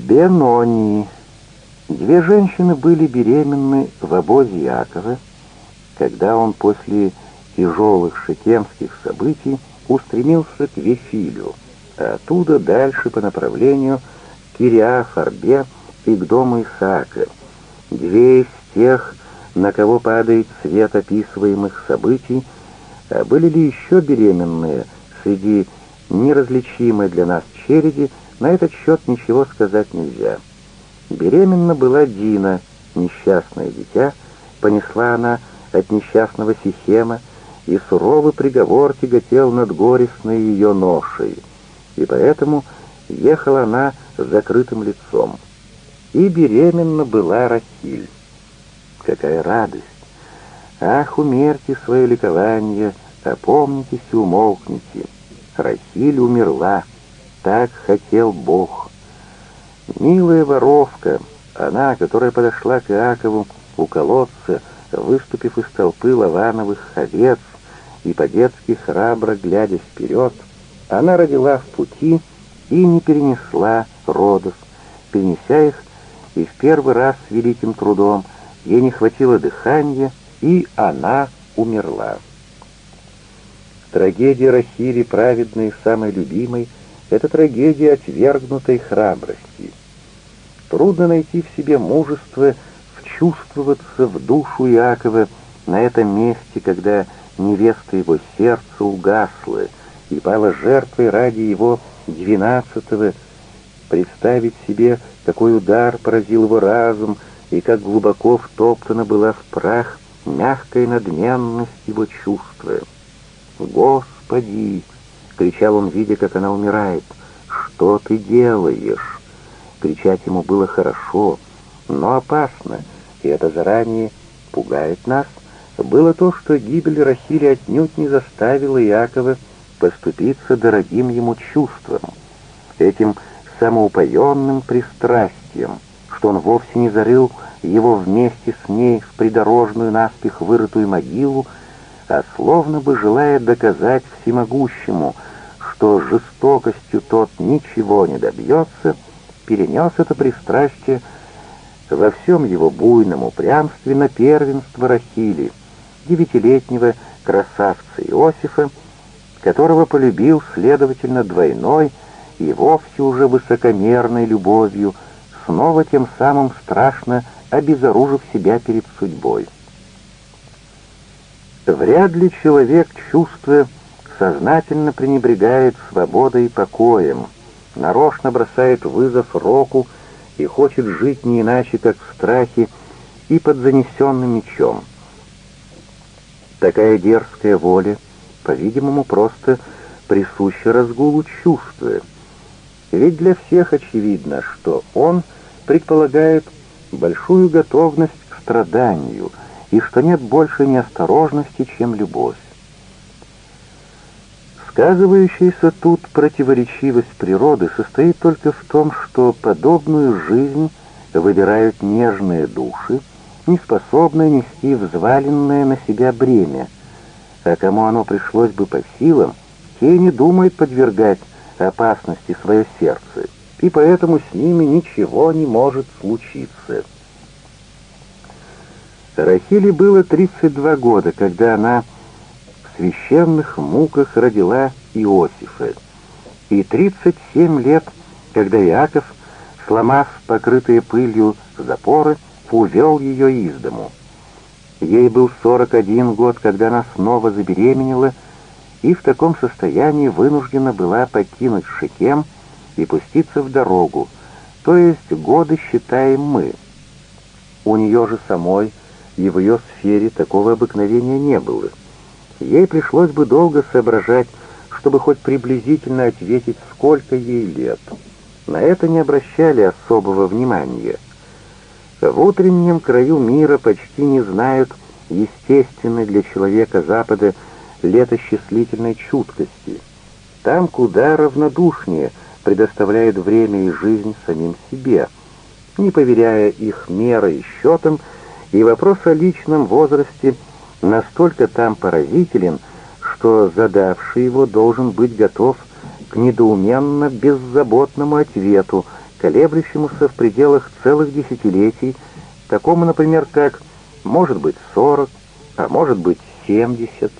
Бенонии. Две женщины были беременны в обозе Якова, когда он после тяжелых шекемских событий устремился к Вифилю, а оттуда дальше по направлению к Кириафарбе и к дому Исаака. Две из тех, на кого падает свет описываемых событий, а были ли еще беременные среди неразличимой для нас череди, на этот счет ничего сказать нельзя. Беременна была Дина, несчастное дитя, понесла она от несчастного Сихема, и суровый приговор тяготел над горестной ее ношей, и поэтому ехала она с закрытым лицом. И беременна была Рахиль. Какая радость! Ах, умерьте свое ликование, опомнитесь и умолкните. Рахиль умерла, так хотел Бог. Милая воровка, она, которая подошла к Иакову у колодца, выступив из толпы лавановых овец и по-детски храбро глядя вперед, она родила в пути и не перенесла родов, перенеся их и в первый раз с великим трудом ей не хватило дыхания, и она умерла. Трагедия Рахили, праведной и самой любимой, это трагедия отвергнутой храбрости. Трудно найти в себе мужество вчувствоваться в душу Иакова на этом месте, когда невеста его сердца угасла и пала жертвой ради его двенадцатого, представить себе, какой удар поразил его разум и как глубоко втоптана была в прах мягкая надменность его чувства. «Господи!» — кричал он, видя, как она умирает. «Что ты делаешь?» Кричать ему было хорошо, но опасно, и это заранее пугает нас. Было то, что гибель Рахили отнюдь не заставила Иакова поступиться дорогим ему чувством, этим самоупоенным пристрастием, что он вовсе не зарыл его вместе с ней в придорожную наспех вырытую могилу, а словно бы желая доказать всемогущему, что жестокостью тот ничего не добьется, перенес это пристрастие во всем его буйном упрямстве на первенство Рахили, девятилетнего красавца Иосифа, которого полюбил, следовательно, двойной и вовсе уже высокомерной любовью, снова тем самым страшно обезоружив себя перед судьбой. Вряд ли человек, чувствуя, сознательно пренебрегает свободой и покоем, нарочно бросает вызов року и хочет жить не иначе, как в страхе и под занесенным мечом. Такая дерзкая воля, по-видимому, просто присуща разгулу чувства. Ведь для всех очевидно, что он предполагает большую готовность к страданию — и что нет больше неосторожности, чем любовь. Сказывающаяся тут противоречивость природы состоит только в том, что подобную жизнь выбирают нежные души, не способные нести взваленное на себя бремя, а кому оно пришлось бы по силам, те не думают подвергать опасности свое сердце, и поэтому с ними ничего не может случиться. Рахиле было 32 года, когда она священных муках родила Иосифа, и 37 лет, когда Иаков, сломав покрытые пылью запоры, увел ее из дому. Ей был 41 год, когда она снова забеременела, и в таком состоянии вынуждена была покинуть Шекем и пуститься в дорогу, то есть годы считаем мы. У нее же самой и в ее сфере такого обыкновения не было. Ей пришлось бы долго соображать, чтобы хоть приблизительно ответить, сколько ей лет. На это не обращали особого внимания. В утреннем краю мира почти не знают естественной для человека Запада летосчислительной чуткости. Там куда равнодушнее предоставляют время и жизнь самим себе, не поверяя их мерой и счетом, и вопрос о личном возрасте настолько там поразителен, что задавший его должен быть готов к недоуменно беззаботному ответу, колеблющемуся в пределах целых десятилетий, такому, например, как может быть сорок, а может быть семьдесят.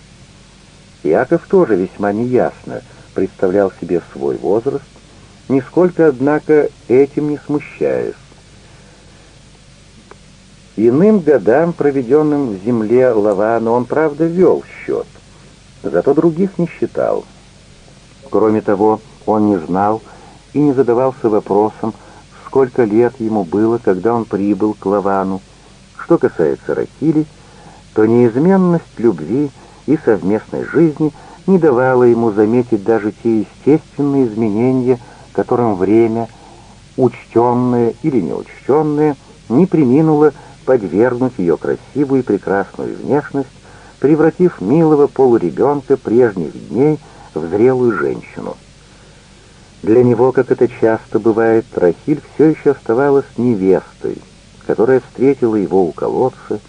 Яков тоже весьма неясно представлял себе свой возраст, нисколько, однако, этим не смущаясь. Иным годам, проведенным в земле Лавана, он, правда, вел счет, зато других не считал. Кроме того, он не знал и не задавался вопросом, сколько лет ему было, когда он прибыл к Лавану. Что касается Рахили, то неизменность любви и совместной жизни не давала ему заметить даже те естественные изменения, которым время, учтенное или неучтенное, не приминуло подвергнуть ее красивую и прекрасную внешность, превратив милого полуребенка прежних дней в зрелую женщину. Для него, как это часто бывает, Рахиль все еще оставалась невестой, которая встретила его у колодца,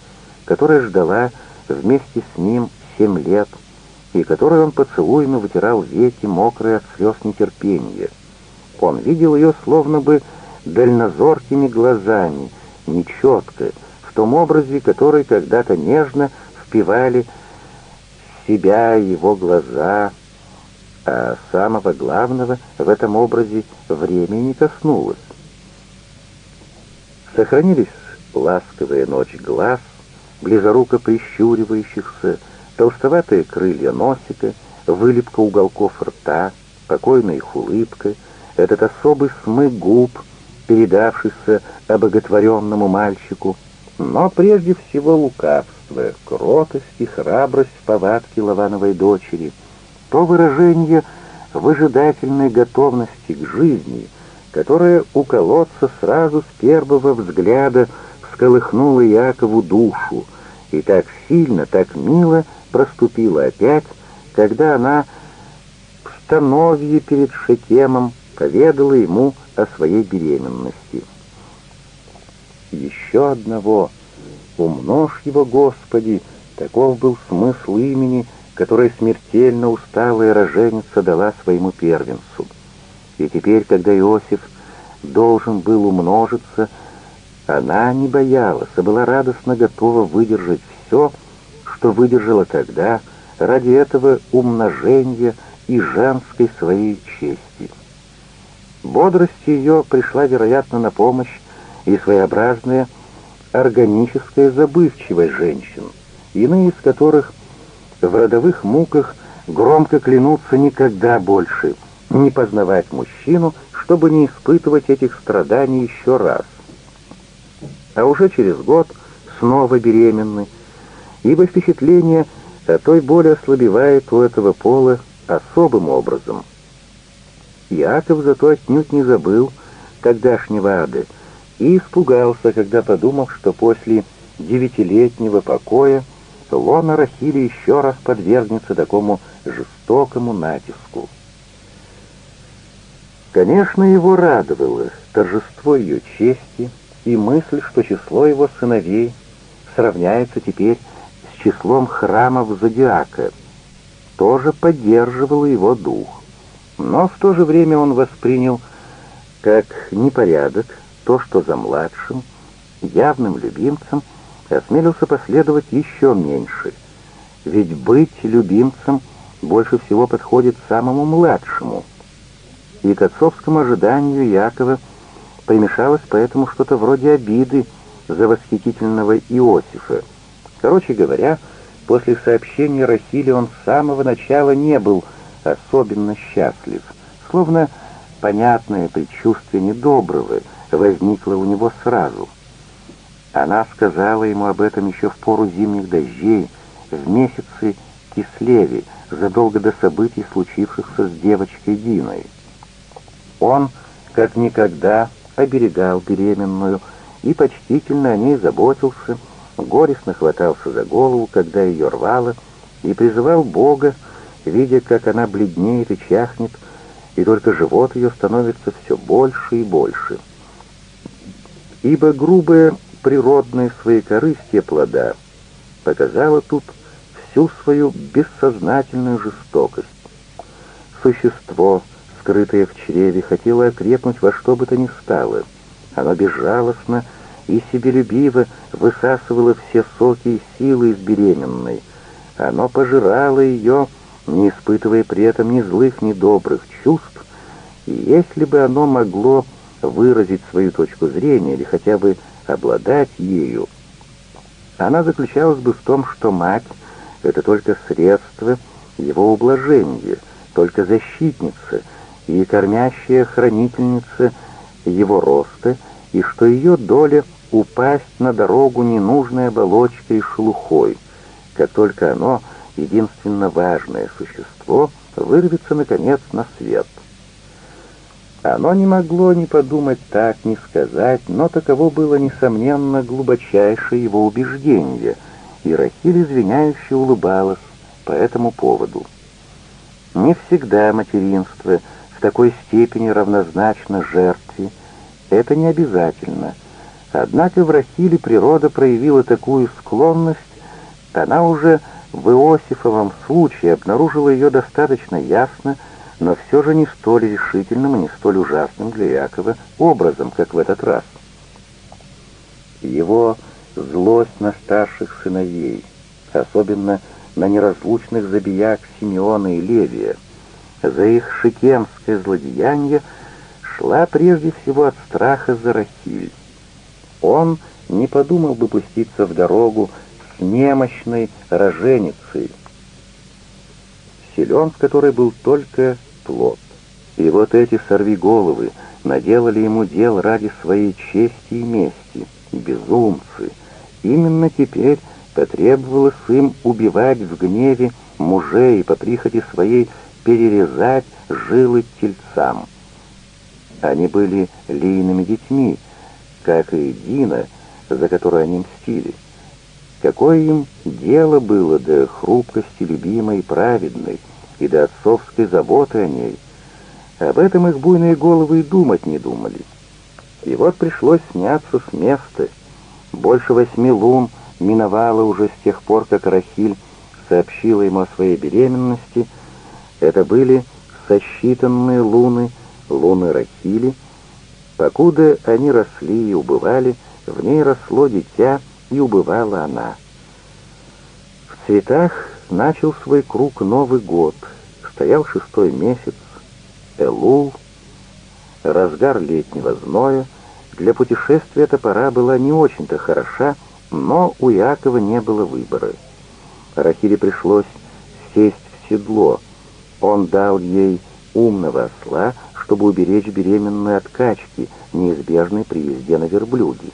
которая ждала вместе с ним семь лет, и которой он поцелуями вытирал веки, мокрые от слез нетерпения. Он видел ее словно бы дальнозоркими глазами, нечетко, в том образе, который когда-то нежно впивали в себя его глаза, а самого главного в этом образе время не коснулось. Сохранились ласковая ночь глаз, близоруко прищуривающихся, толстоватые крылья носика, вылепка уголков рта, покойная их улыбка, этот особый смык губ, передавшийся обоготворенному мальчику, но прежде всего лукавство, кротость и храбрость в повадке Лавановой дочери — то выражение выжидательной готовности к жизни, которое у колодца сразу с первого взгляда всколыхнуло Якову душу и так сильно, так мило проступило опять, когда она в становье перед Шекемом поведала ему о своей беременности. Еще одного, умножь его, Господи, таков был смысл имени — которое смертельно усталая роженица дала своему первенцу. И теперь, когда Иосиф должен был умножиться, она не боялась, а была радостно готова выдержать все, что выдержала тогда, ради этого умножения и женской своей чести. Бодрость ее пришла, вероятно, на помощь и своеобразная органическая забывчивость женщин, иные из которых в родовых муках громко клянутся никогда больше не познавать мужчину, чтобы не испытывать этих страданий еще раз. А уже через год снова беременны, ибо впечатление о той боли ослабевает у этого пола особым образом. Иаков зато отнюдь не забыл тогдашнего ада и испугался, когда подумал, что после девятилетнего покоя лона Рахили еще раз подвергнется такому жестокому натиску. Конечно, его радовало торжество ее чести и мысль, что число его сыновей сравняется теперь с числом храмов Зодиака, тоже поддерживало его дух. Но в то же время он воспринял как непорядок то, что за младшим, явным любимцем, осмелился последовать еще меньше, ведь быть любимцем больше всего подходит самому младшему. И к отцовскому ожиданию Якова примешалось поэтому что-то вроде обиды за восхитительного Иосифа. Короче говоря, после сообщения Рахили он с самого начала не был особенно счастлив, словно понятное предчувствие недоброго возникло у него сразу — она сказала ему об этом еще в пору зимних дождей, в месяцы Кислеви, задолго до событий, случившихся с девочкой Диной. Он, как никогда, оберегал беременную и почтительно о ней заботился, горестно хватался за голову, когда ее рвало, и призывал Бога, видя, как она бледнеет и чахнет, и только живот ее становится все больше и больше. Ибо грубая природной своекорыстие плода показала тут всю свою бессознательную жестокость. Существо скрытое в чреве, хотело окрепнуть во что бы то ни стало. Оно безжалостно и себелюбиво высасывало все соки и силы из беременной. Оно пожирало ее, не испытывая при этом ни злых, ни добрых чувств, и если бы оно могло выразить свою точку зрения или хотя бы обладать ею, она заключалась бы в том, что мать — это только средство его ублажения, только защитница и кормящая хранительница его роста, и что ее доля — упасть на дорогу ненужной оболочкой и шелухой, как только оно, единственно важное существо, вырвется, наконец, на свет. Оно не могло ни подумать так, ни сказать, но таково было, несомненно, глубочайшее его убеждение, и Рахиль извиняюще улыбалась по этому поводу. Не всегда материнство в такой степени равнозначно жертве, это не обязательно. Однако в Рахиле природа проявила такую склонность, она уже в Иосифовом случае обнаружила ее достаточно ясно, но все же не столь решительным и не столь ужасным для Якова образом, как в этот раз. Его злость на старших сыновей, особенно на неразлучных забияк Симеона и Левия, за их шикемское злодеяние, шла прежде всего от страха за Рахиль. Он не подумал бы пуститься в дорогу с немощной роженицей, силен в которой был только плод. И вот эти сорвиголовы наделали ему дел ради своей чести и мести, безумцы. Именно теперь потребовалось им убивать в гневе мужей и по прихоти своей перерезать жилы тельцам. Они были лийными детьми, как и Дина, за которую они мстили. Какое им дело было до хрупкости любимой праведной, и до отцовской заботы о ней. Об этом их буйные головы и думать не думали. И вот пришлось сняться с места. Больше восьми лун миновало уже с тех пор, как Рахиль сообщила ему о своей беременности. Это были сосчитанные луны, луны Рахили. Покуда они росли и убывали, в ней росло дитя, и убывала она. В цветах начал свой круг Новый год. Стоял шестой месяц, Элул, разгар летнего зноя. Для путешествия эта пора была не очень-то хороша, но у Якова не было выбора. Рахиле пришлось сесть в седло. Он дал ей умного осла, чтобы уберечь беременную от качки, неизбежной при езде на верблюде.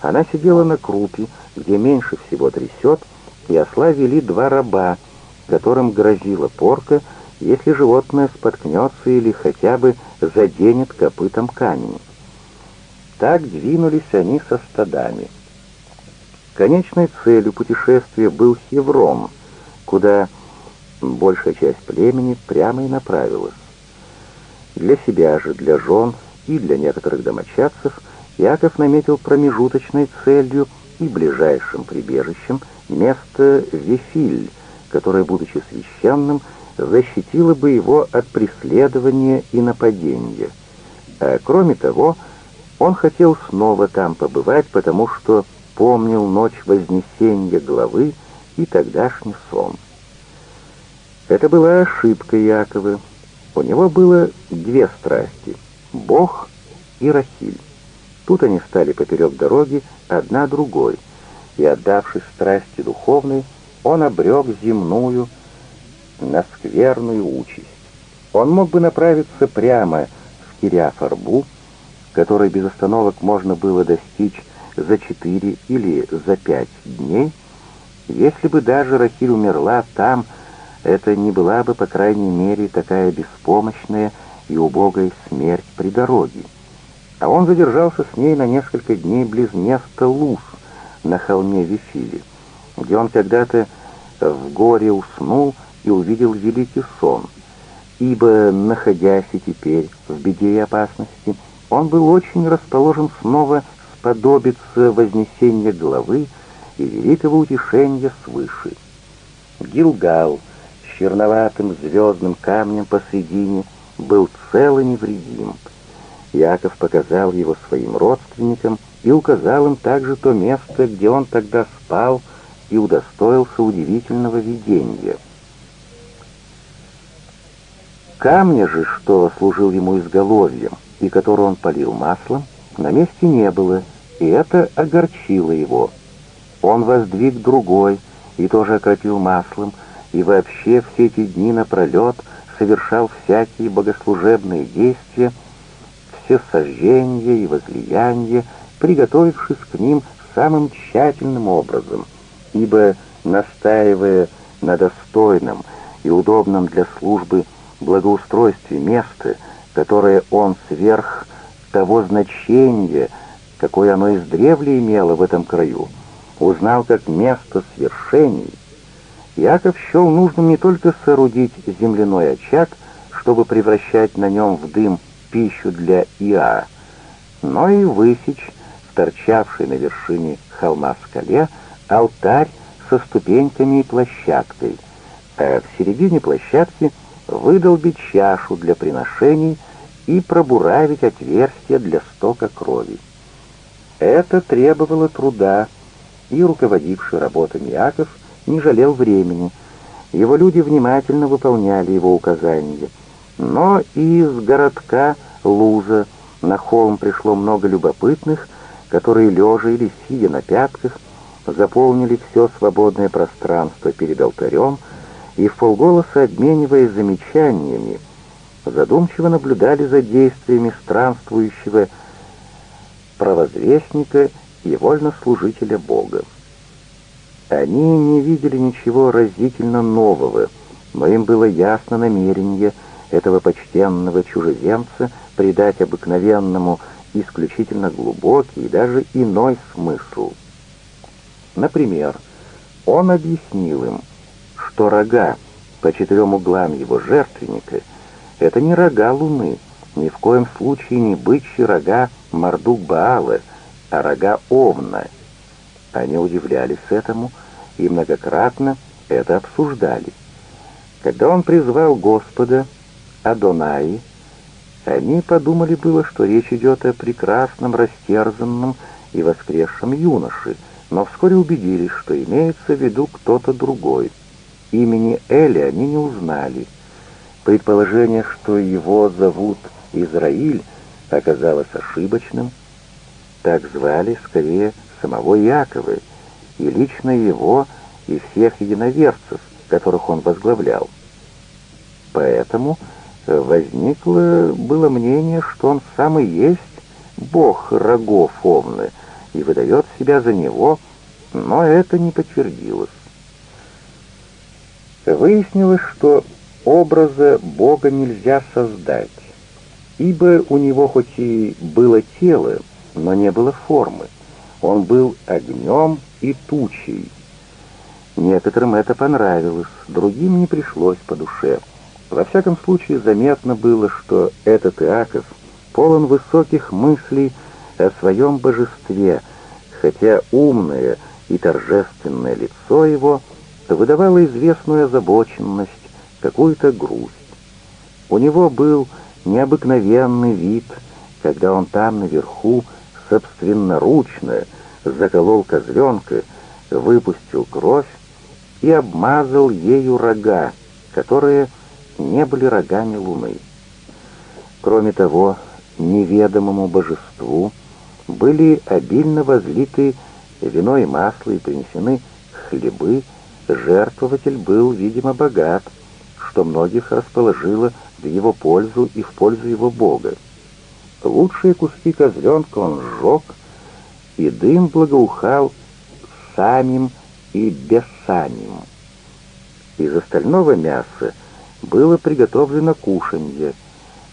Она сидела на крупе, где меньше всего трясет, и осла вели два раба, которым грозила порка, если животное споткнется или хотя бы заденет копытом камень. Так двинулись они со стадами. Конечной целью путешествия был Хеврон, куда большая часть племени прямо и направилась. Для себя же, для жен и для некоторых домочадцев Яков наметил промежуточной целью и ближайшим прибежищем место Вифиль, которое, будучи священным, защитило бы его от преследования и нападения. А кроме того, он хотел снова там побывать, потому что помнил ночь Вознесения главы и тогдашний сон. Это была ошибка Якова. У него было две страсти — Бог и Рахиль. Тут они стали поперек дороги, одна другой, и, отдавшись страсти духовной, он обрек земную на скверную участь. Он мог бы направиться прямо в Кириафарбу, который без остановок можно было достичь за четыре или за пять дней. Если бы даже Рахиль умерла там, это не была бы, по крайней мере, такая беспомощная и убогая смерть при дороге. А он задержался с ней на несколько дней близ места Луз, на холме Вифили, где он когда-то в горе уснул и увидел великий сон, ибо, находясь и теперь в беде и опасности, он был очень расположен снова сподобиться вознесения главы и великого утешения свыше. Гилгал с черноватым звездным камнем посредине был цел и невредим. Яков показал его своим родственникам и указал им также то место, где он тогда спал и удостоился удивительного видения. Камня же, что служил ему изголовьем, и который он полил маслом, на месте не было, и это огорчило его. Он воздвиг другой, и тоже окропил маслом, и вообще все эти дни напролет совершал всякие богослужебные действия, все сожжения и возлияния, приготовившись к ним самым тщательным образом, ибо, настаивая на достойном и удобном для службы благоустройстве места, которое он сверх того значения, какое оно издревле имело в этом краю, узнал как место свершений, Яков счел нужным не только соорудить земляной очаг, чтобы превращать на нем в дым пищу для Иа, но и высечь в торчавшей на вершине холма скале алтарь со ступеньками и площадкой, а в середине площадки выдолбить чашу для приношений и пробуравить отверстие для стока крови. Это требовало труда, и руководивший работами Яков не жалел времени. Его люди внимательно выполняли его указания. Но и из городка Луза на холм пришло много любопытных, которые, лежа или сидя на пятках, заполнили все свободное пространство перед алтарем и в полголоса, обмениваясь замечаниями, задумчиво наблюдали за действиями странствующего провозвестника и вольнослужителя Бога. Они не видели ничего разительно нового, но им было ясно намерение этого почтенного чужеземца придать обыкновенному исключительно глубокий и даже иной смысл. Например, он объяснил им, что рога по четырем углам его жертвенника — это не рога луны, ни в коем случае не бычьи рога Мардук Баала, а рога Овна. Они удивлялись этому и многократно это обсуждали. Когда он призвал Господа, Адонаи, они подумали было, что речь идет о прекрасном, растерзанном и воскресшем юноше, но вскоре убедились, что имеется в виду кто-то другой. Имени Эли они не узнали. Предположение, что его зовут Израиль, оказалось ошибочным. Так звали, скорее, самого Якова, и лично его, и всех единоверцев, которых он возглавлял. Поэтому возникло было мнение, что он сам и есть бог рогов Овны и выдает себя за него, но это не подтвердилось. Выяснилось, что образа Бога нельзя создать, ибо у него хоть и было тело, но не было формы. Он был огнем и тучей. Некоторым это понравилось, другим не пришлось по душе. Во всяком случае, заметно было, что этот Иаков полон высоких мыслей о своем божестве, хотя умное и торжественное лицо его выдавало известную озабоченность, какую-то грусть. У него был необыкновенный вид, когда он там наверху собственноручно заколол козленка, выпустил кровь и обмазал ею рога, которые не были рогами луны. Кроме того, неведомому божеству были обильно возлиты вино и масло и принесены хлебы, жертвователь был, видимо, богат, что многих расположило в его пользу и в пользу его бога. Лучшие куски козленка он сжег, и дым благоухал самим и бессамим. Из остального мяса было приготовлено кушанье,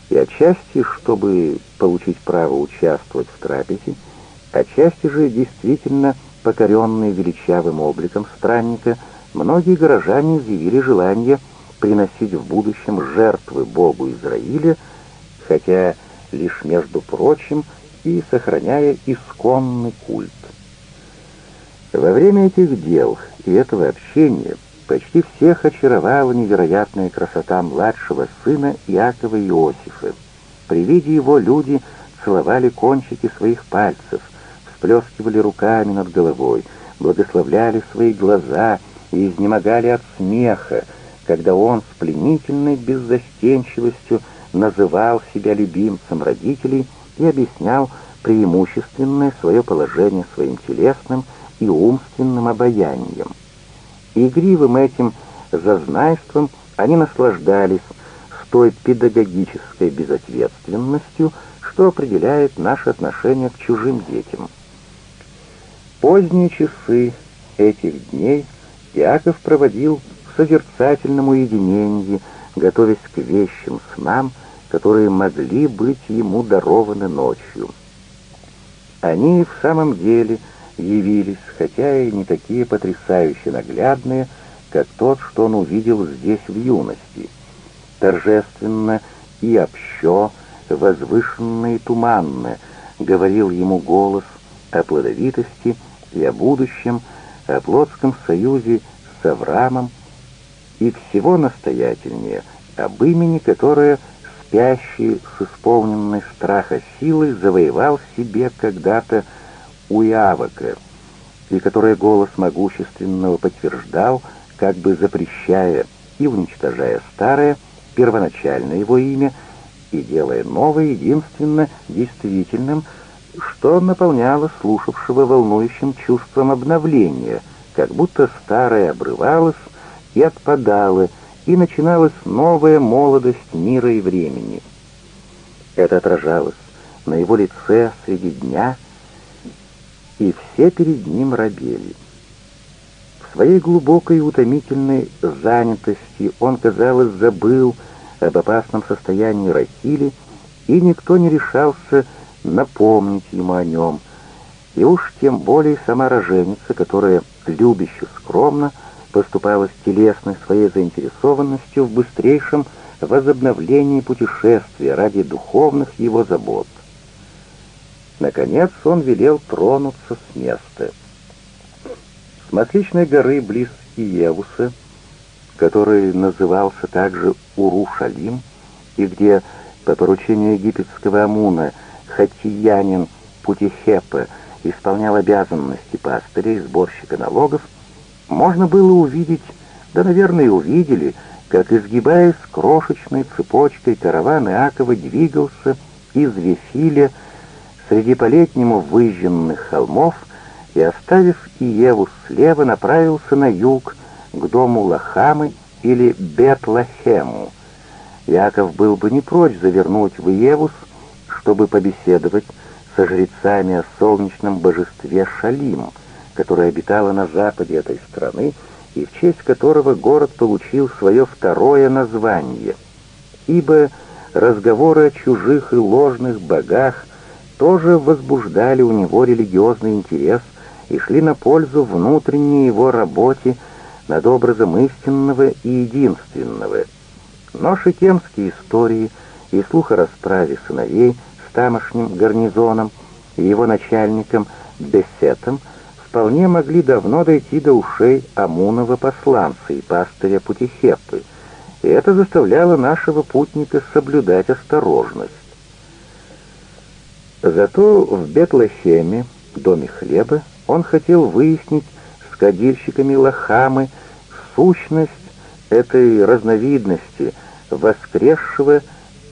и отчасти, чтобы получить право участвовать в трапезе, отчасти же действительно покоренные величавым обликом странника, многие горожане изъявили желание приносить в будущем жертвы Богу Израиля, хотя лишь между прочим и сохраняя исконный культ. Во время этих дел и этого общения Почти всех очаровала невероятная красота младшего сына Иакова Иосифа. При виде его люди целовали кончики своих пальцев, всплескивали руками над головой, благословляли свои глаза и изнемогали от смеха, когда он с пленительной беззастенчивостью называл себя любимцем родителей и объяснял преимущественное свое положение своим телесным и умственным обаянием. Игривым этим зазнайством они наслаждались с той педагогической безответственностью, что определяет наше отношение к чужим детям. Поздние часы этих дней Иаков проводил в созерцательном уединении, готовясь к вещим снам, которые могли быть ему дарованы ночью. Они в самом деле явились, хотя и не такие потрясающе наглядные, как тот, что он увидел здесь в юности. Торжественно и общо, возвышенно и туманно говорил ему голос о плодовитости и о будущем, о плотском союзе с Авраамом и всего настоятельнее об имени, которое спящий с исполненной страха силой завоевал себе когда-то у Иавока, и которое голос могущественного подтверждал, как бы запрещая и уничтожая старое, первоначальное его имя, и делая новое единственно действительным, что наполняло слушавшего волнующим чувством обновления, как будто старое обрывалось и отпадало, и начиналась новая молодость мира и времени. Это отражалось на его лице среди дня, и все перед ним робели. В своей глубокой и утомительной занятости он, казалось, забыл об опасном состоянии Рахили, и никто не решался напомнить ему о нем, и уж тем более сама роженица, которая любяще скромно поступала с телесной своей заинтересованностью в быстрейшем возобновлении путешествия ради духовных его забот. Наконец он велел тронуться с места. С Масличной горы близ Иевуса, который назывался также Урушалим, и где по поручению египетского Амуна хатиянин Путихепа исполнял обязанности пастыря и сборщика налогов, можно было увидеть, да, наверное, увидели, как, изгибаясь крошечной цепочкой, караван Иакова двигался из Вифиля среди по-летнему выжженных холмов и, оставив Иеву слева, направился на юг, к дому Лахамы или Бетлахему. Яков был бы не прочь завернуть в Иевус, чтобы побеседовать со жрецами о солнечном божестве Шалим — которая обитала на западе этой страны и в честь которого город получил свое второе название, ибо разговоры о чужих и ложных богах тоже возбуждали у него религиозный интерес и шли на пользу внутренней его работе над образом истинного и единственного. Но шикемские истории и слух о расправе сыновей с тамошним гарнизоном и его начальником Бесетом – вполне могли давно дойти до ушей Амунова посланца и пастыря Путихепы, и это заставляло нашего путника соблюдать осторожность. Зато в Бетлахеме, доме хлеба, он хотел выяснить с кадильщиками Лохамы сущность этой разновидности воскресшего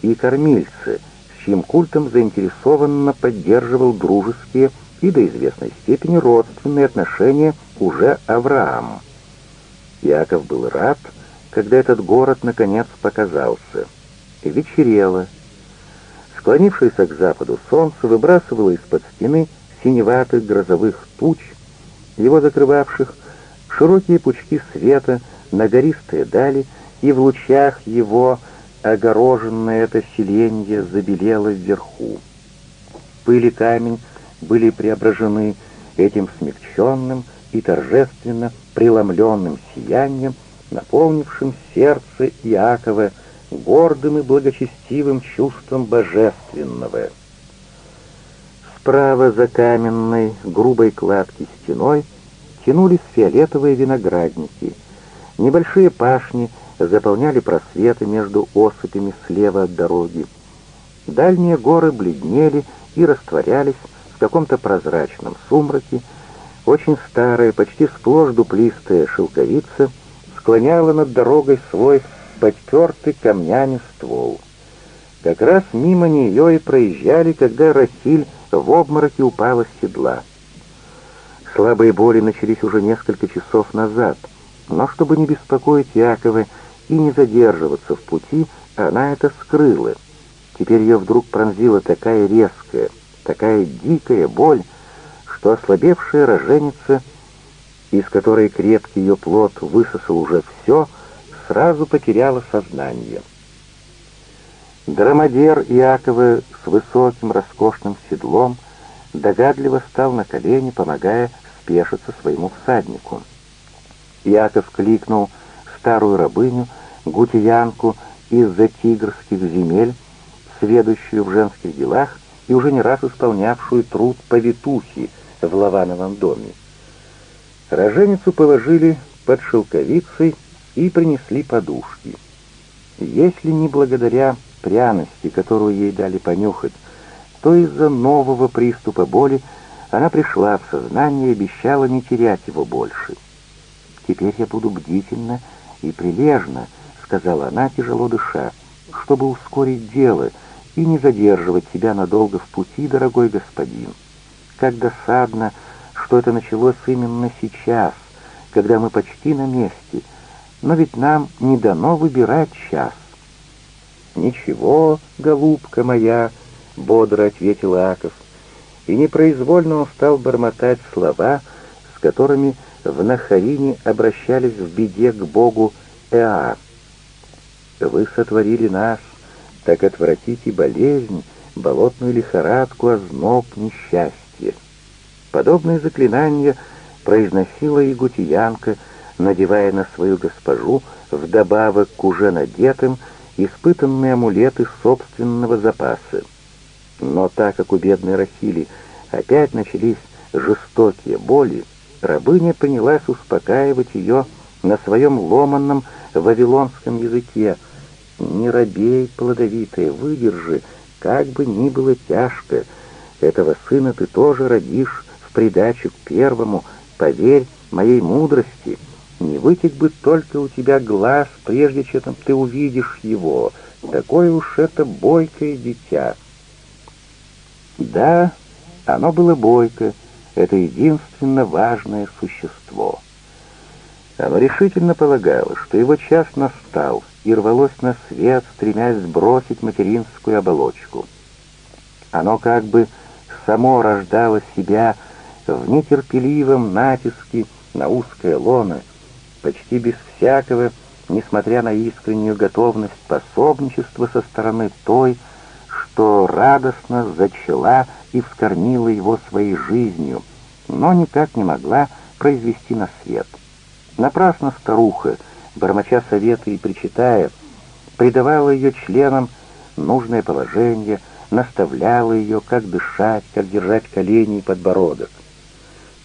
и кормильца, с чьим культом заинтересованно поддерживал дружеские и до известной степени родственные отношения уже Авраам. Яков был рад, когда этот город наконец показался. Вечерело. Склонившееся к западу солнце выбрасывало из-под стены синеватых грозовых туч, его закрывавших, широкие пучки света на гористые дали, и в лучах его огороженное это селенье забелело вверху. Пыль и камень были преображены этим смягченным и торжественно преломленным сиянием, наполнившим сердце Иакова гордым и благочестивым чувством божественного. Справа за каменной грубой кладки стеной тянулись фиолетовые виноградники. Небольшие пашни заполняли просветы между осыпями слева от дороги. Дальние горы бледнели и растворялись в каком-то прозрачном сумраке. Очень старая, почти сплошь дуплистая шелковица склоняла над дорогой свой подтертый камнями ствол. Как раз мимо нее и проезжали, когда Рахиль в обмороке упала с седла. Слабые боли начались уже несколько часов назад, но чтобы не беспокоить Якова и не задерживаться в пути, она это скрыла. Теперь ее вдруг пронзила такая резкая, такая дикая боль, что ослабевшая роженица, из которой крепкий ее плод высосал уже все, сразу потеряла сознание. Драмадер Иакова с высоким роскошным седлом догадливо стал на колени, помогая спешиться своему всаднику. Иаков кликнул старую рабыню, гутиянку из-за тигрских земель, сведущую в женских делах и уже не раз исполнявшую труд повитухи в Лавановом доме. Роженицу положили под шелковицей и принесли подушки. Если не благодаря пряности, которую ей дали понюхать, то из-за нового приступа боли она пришла в сознание и обещала не терять его больше. «Теперь я буду бдительна и прилежна», — сказала она, тяжело дыша, «чтобы ускорить дело и не задерживать себя надолго в пути, дорогой господин. Как досадно, что это началось именно сейчас, когда мы почти на месте, но ведь нам не дано выбирать час. «Ничего, голубка моя», — бодро ответил Аков, и непроизвольно он стал бормотать слова, с которыми в Нахарине обращались в беде к богу Эа. «Вы сотворили нас, так отвратите болезнь, болотную лихорадку, озноб, несчастье». Подобные заклинания произносила и гутиянка, надевая на свою госпожу, вдобавок к уже надетым, испытанные амулеты собственного запаса. Но так как у бедной Рахили опять начались жестокие боли, рабыня принялась успокаивать ее на своем ломанном вавилонском языке. «Не робей, плодовитая, выдержи, как бы ни было тяжко. Этого сына ты тоже родишь в придачу к первому, поверь моей мудрости». Не вытек бы только у тебя глаз, прежде чем ты увидишь его. Такое уж это бойкое дитя. Да, оно было бойко, это единственно важное существо. Оно решительно полагало, что его час настал, и рвалось на свет, стремясь сбросить материнскую оболочку. Оно как бы само рождало себя в нетерпеливом натиске на узкое лоно, почти без всякого, несмотря на искреннюю готовность пособничества со стороны той, что радостно зачала и вскормила его своей жизнью, но никак не могла произвести на свет. Напрасно старуха, бормоча советы и причитая, придавала ее членам нужное положение, наставляла ее, как дышать, как держать колени и подбородок.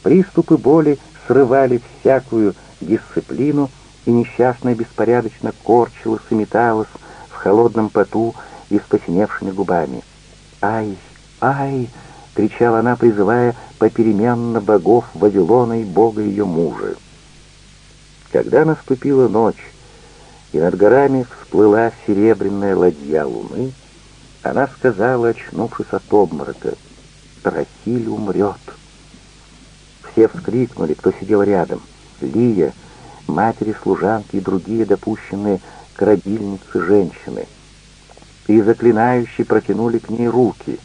Приступы боли срывали всякую дисциплину, и несчастная беспорядочно корчилась и металась в холодном поту и с посиневшими губами. «Ай! Ай!» — кричала она, призывая попеременно богов Вавилона и бога ее мужа. Когда наступила ночь, и над горами всплыла серебряная ладья луны, она сказала, очнувшись от обморока, «Рахиль умрет». Все вскрикнули, кто сидел рядом — Лия, матери-служанки и другие допущенные к родильнице женщины. И заклинающие протянули к ней руки.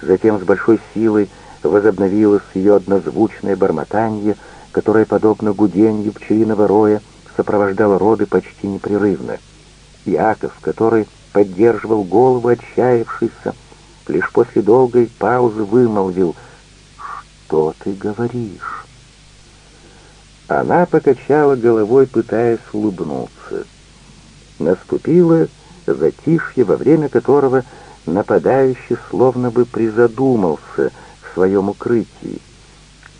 Затем с большой силой возобновилось ее однозвучное бормотание, которое, подобно гуденью пчелиного роя, сопровождало роды почти непрерывно. Яков, который поддерживал голову отчаявшийся, лишь после долгой паузы вымолвил «Что ты говоришь?» Она покачала головой, пытаясь улыбнуться. Наступило затишье, во время которого нападающий словно бы призадумался в своем укрытии.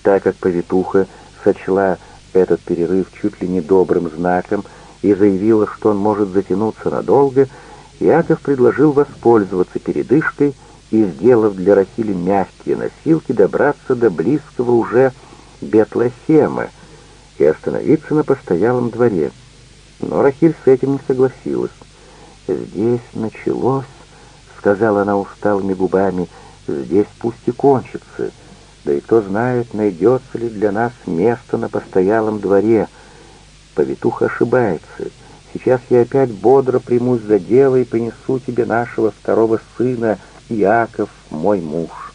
Так как повитуха сочла этот перерыв чуть ли не добрым знаком и заявила, что он может затянуться надолго, Иаков предложил воспользоваться передышкой и, сделав для Рахили мягкие носилки, добраться до близкого уже Бетлахема и остановиться на постоялом дворе. Но Рахиль с этим не согласилась. «Здесь началось», — сказала она усталыми губами, — «здесь пусть и кончится. Да и кто знает, найдется ли для нас место на постоялом дворе. Повитуха ошибается. Сейчас я опять бодро примусь за дело и принесу тебе нашего второго сына, Иаков, мой муж».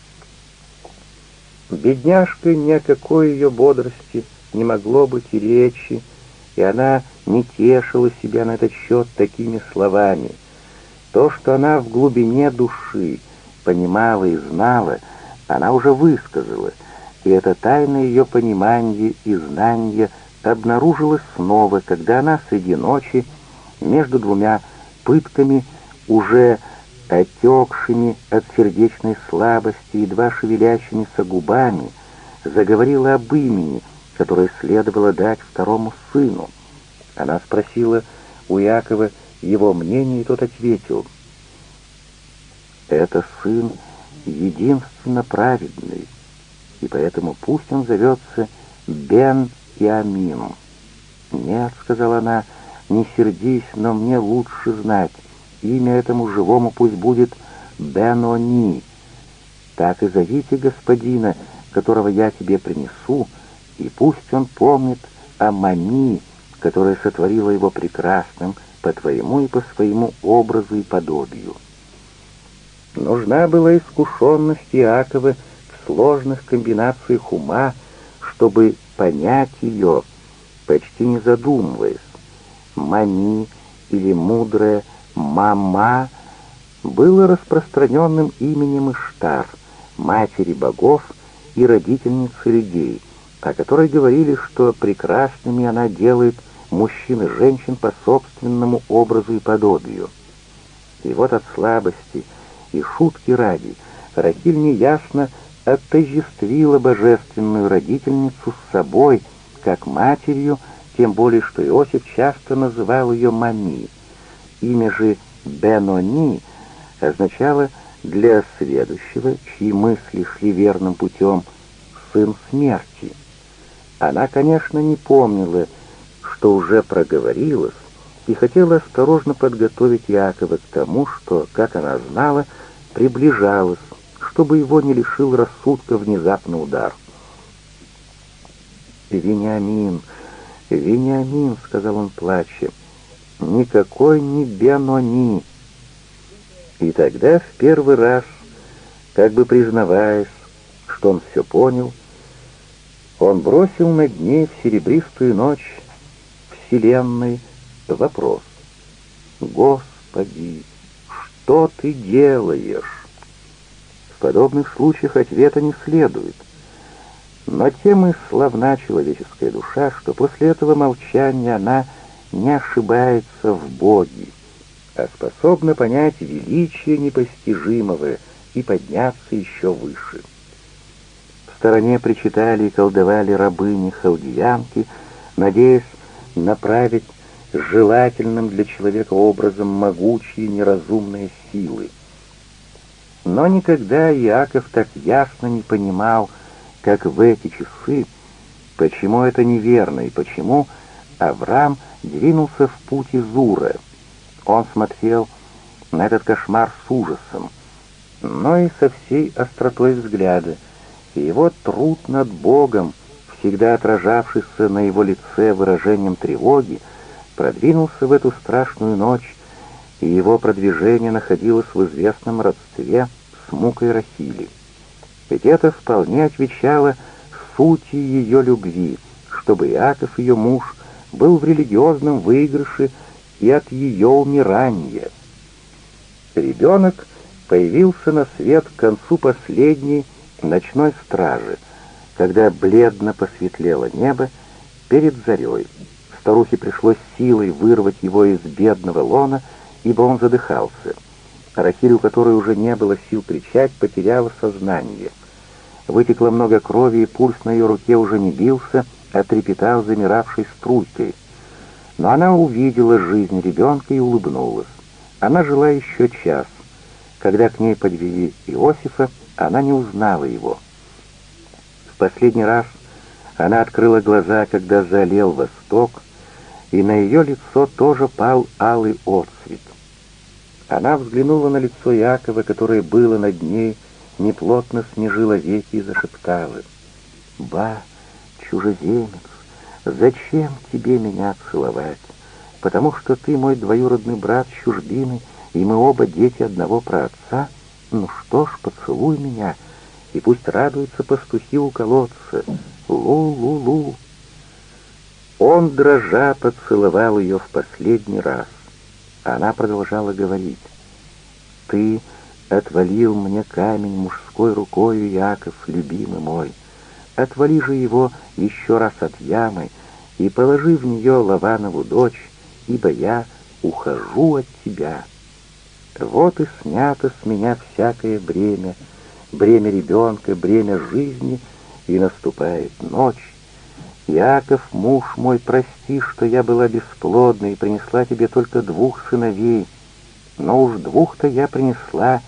Бедняжка ни о какой ее бодрости не могло быть и речи, и она не тешила себя на этот счет такими словами. То, что она в глубине души понимала и знала, она уже высказала, и это тайное ее понимание и знание обнаружилось снова, когда она среди ночи между двумя пытками уже отекшими от сердечной слабости, едва шевелящимися губами, заговорила об имени, которое следовало дать второму сыну. Она спросила у Якова его мнение, и тот ответил, «Это сын единственно праведный, и поэтому пусть он зовется Бен и Амин». «Нет», — сказала она, — «не сердись, но мне лучше знать, Имя этому живому пусть будет Бенони. Так и зовите господина, которого я тебе принесу, и пусть он помнит о Мами, которая сотворила его прекрасным по твоему и по своему образу и подобию. Нужна была искушенность Иакова в сложных комбинациях ума, чтобы понять ее, почти не задумываясь. Мани или мудрая Мама было распространенным именем Иштар, матери богов и родительницы людей, о которой говорили, что прекрасными она делает мужчин и женщин по собственному образу и подобию. И вот от слабости и шутки ради Рахиль неясно отождествила божественную родительницу с собой, как матерью, тем более что Иосиф часто называл ее Мами. Имя же Бенони означало для следующего, чьи мысли шли верным путем, сын смерти. Она, конечно, не помнила, что уже проговорилась, и хотела осторожно подготовить Якова к тому, что, как она знала, приближалась, чтобы его не лишил рассудка внезапный удар. «Вениамин, Вениамин», — сказал он, плача, — никакой не Бенони. И тогда в первый раз, как бы признаваясь, что он все понял, он бросил над ней в серебристую ночь вселенной вопрос. «Господи, что ты делаешь?» В подобных случаях ответа не следует. Но тем и славна человеческая душа, что после этого молчания она не ошибается в Боге, а способна понять величие непостижимого и подняться еще выше. Стороне причитали и колдовали рабыни-халдиянки, надеясь направить желательным для человека образом могучие неразумные силы. Но никогда Иаков так ясно не понимал, как в эти часы, почему это неверно и почему Авраам двинулся в путь из Ура. Он смотрел на этот кошмар с ужасом, но и со всей остротой взгляда, и его труд над Богом, всегда отражавшийся на его лице выражением тревоги, продвинулся в эту страшную ночь, и его продвижение находилось в известном родстве с мукой Рахили. Ведь это вполне отвечало сути ее любви, чтобы Иаков, ее муж, был в религиозном выигрыше и от ее умирания. Ребенок появился на свет к концу последней ночной стражи, когда бледно посветлело небо перед зарей. Старухе пришлось силой вырвать его из бедного лона, ибо он задыхался. Рахиль, у которой уже не было сил кричать, потеряла сознание. Вытекло много крови, и пульс на ее руке уже не бился, отрепетал замиравшей струйкой. Но она увидела жизнь ребенка и улыбнулась. Она жила еще час. Когда к ней подвели Иосифа, она не узнала его. В последний раз она открыла глаза, когда залил восток, и на ее лицо тоже пал алый отцвет. Она взглянула на лицо Якова, которое было над ней, неплотно снежило веки и зашептала. «Ба, чужеземец, зачем тебе меня целовать? Потому что ты мой двоюродный брат чужбины, и мы оба дети одного праотца. Ну что ж, поцелуй меня, и пусть радуются пастухи у колодца. Лу-лу-лу!» Он, дрожа, поцеловал ее в последний раз. Она продолжала говорить. «Ты отвалил мне камень мужской рукою, Яков, любимый мой. Отвали же его еще раз от ямы и положи в нее Лаванову дочь, ибо я ухожу от тебя. Вот и снято с меня всякое бремя, бремя ребенка, бремя жизни, и наступает ночь, «Яков, муж мой, прости, что я была бесплодна и принесла тебе только двух сыновей, но уж двух-то я принесла,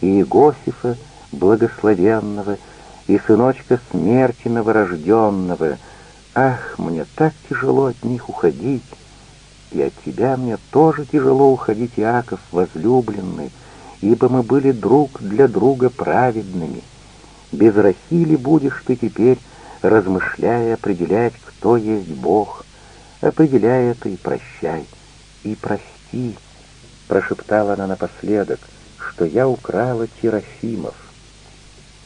и Егосифа, благословенного, и сыночка смерти новорожденного. Ах, мне так тяжело от них уходить, и от тебя мне тоже тяжело уходить, Яков, возлюбленный, ибо мы были друг для друга праведными. Без Рахили будешь ты теперь размышляя, определять, кто есть Бог. Определяй это и прощай. И прости, прошептала она напоследок, что я украла Терафимов.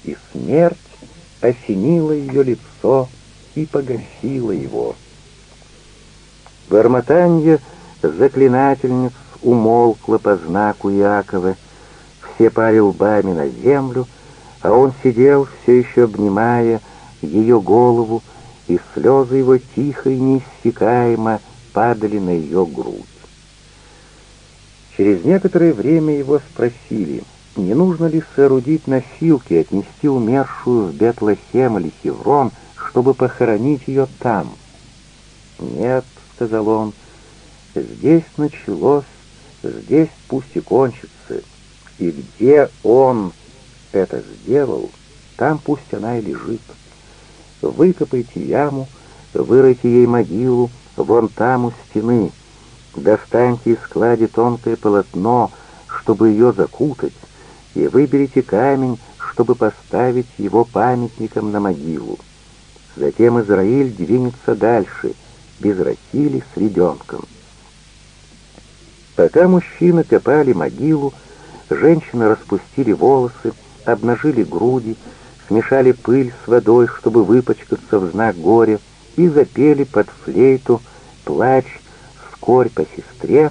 И смерть осенила ее лицо и погасила его. Бормотанье заклинательниц умолкло по знаку Якова, все пали лбами на землю, а он сидел, все еще обнимая ее голову, и слезы его тихо и неиссякаемо падали на ее грудь. Через некоторое время его спросили, не нужно ли соорудить носилки и отнести умершую в Бетлахем или Хеврон, чтобы похоронить ее там. «Нет», — сказал он, — «здесь началось, здесь пусть и кончится, и где он это сделал, там пусть она и лежит». Выкопайте яму, выройте ей могилу вон там у стены. Достаньте из склади тонкое полотно, чтобы ее закутать, и выберите камень, чтобы поставить его памятником на могилу. Затем Израиль двинется дальше, без Рахили с ребенком. Пока мужчины копали могилу, женщины распустили волосы, обнажили груди, смешали пыль с водой, чтобы выпачкаться в знак горя, и запели под флейту плач, скорь по сестре,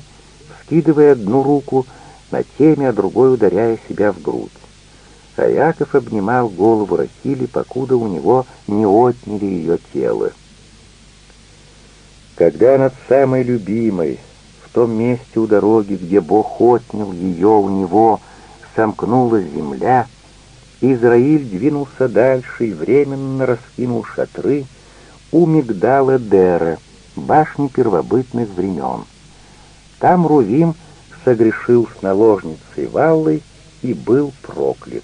скидывая одну руку на теме, а другой ударяя себя в грудь. А Яков обнимал голову Рахили, покуда у него не отняли ее тело. Когда над самой любимой, в том месте у дороги, где Бог отнял ее у него, сомкнулась земля, Израиль двинулся дальше и временно раскинул шатры у Мигдала Дера, башни первобытных времен. Там Рувим согрешил с наложницей Валлой и был проклят.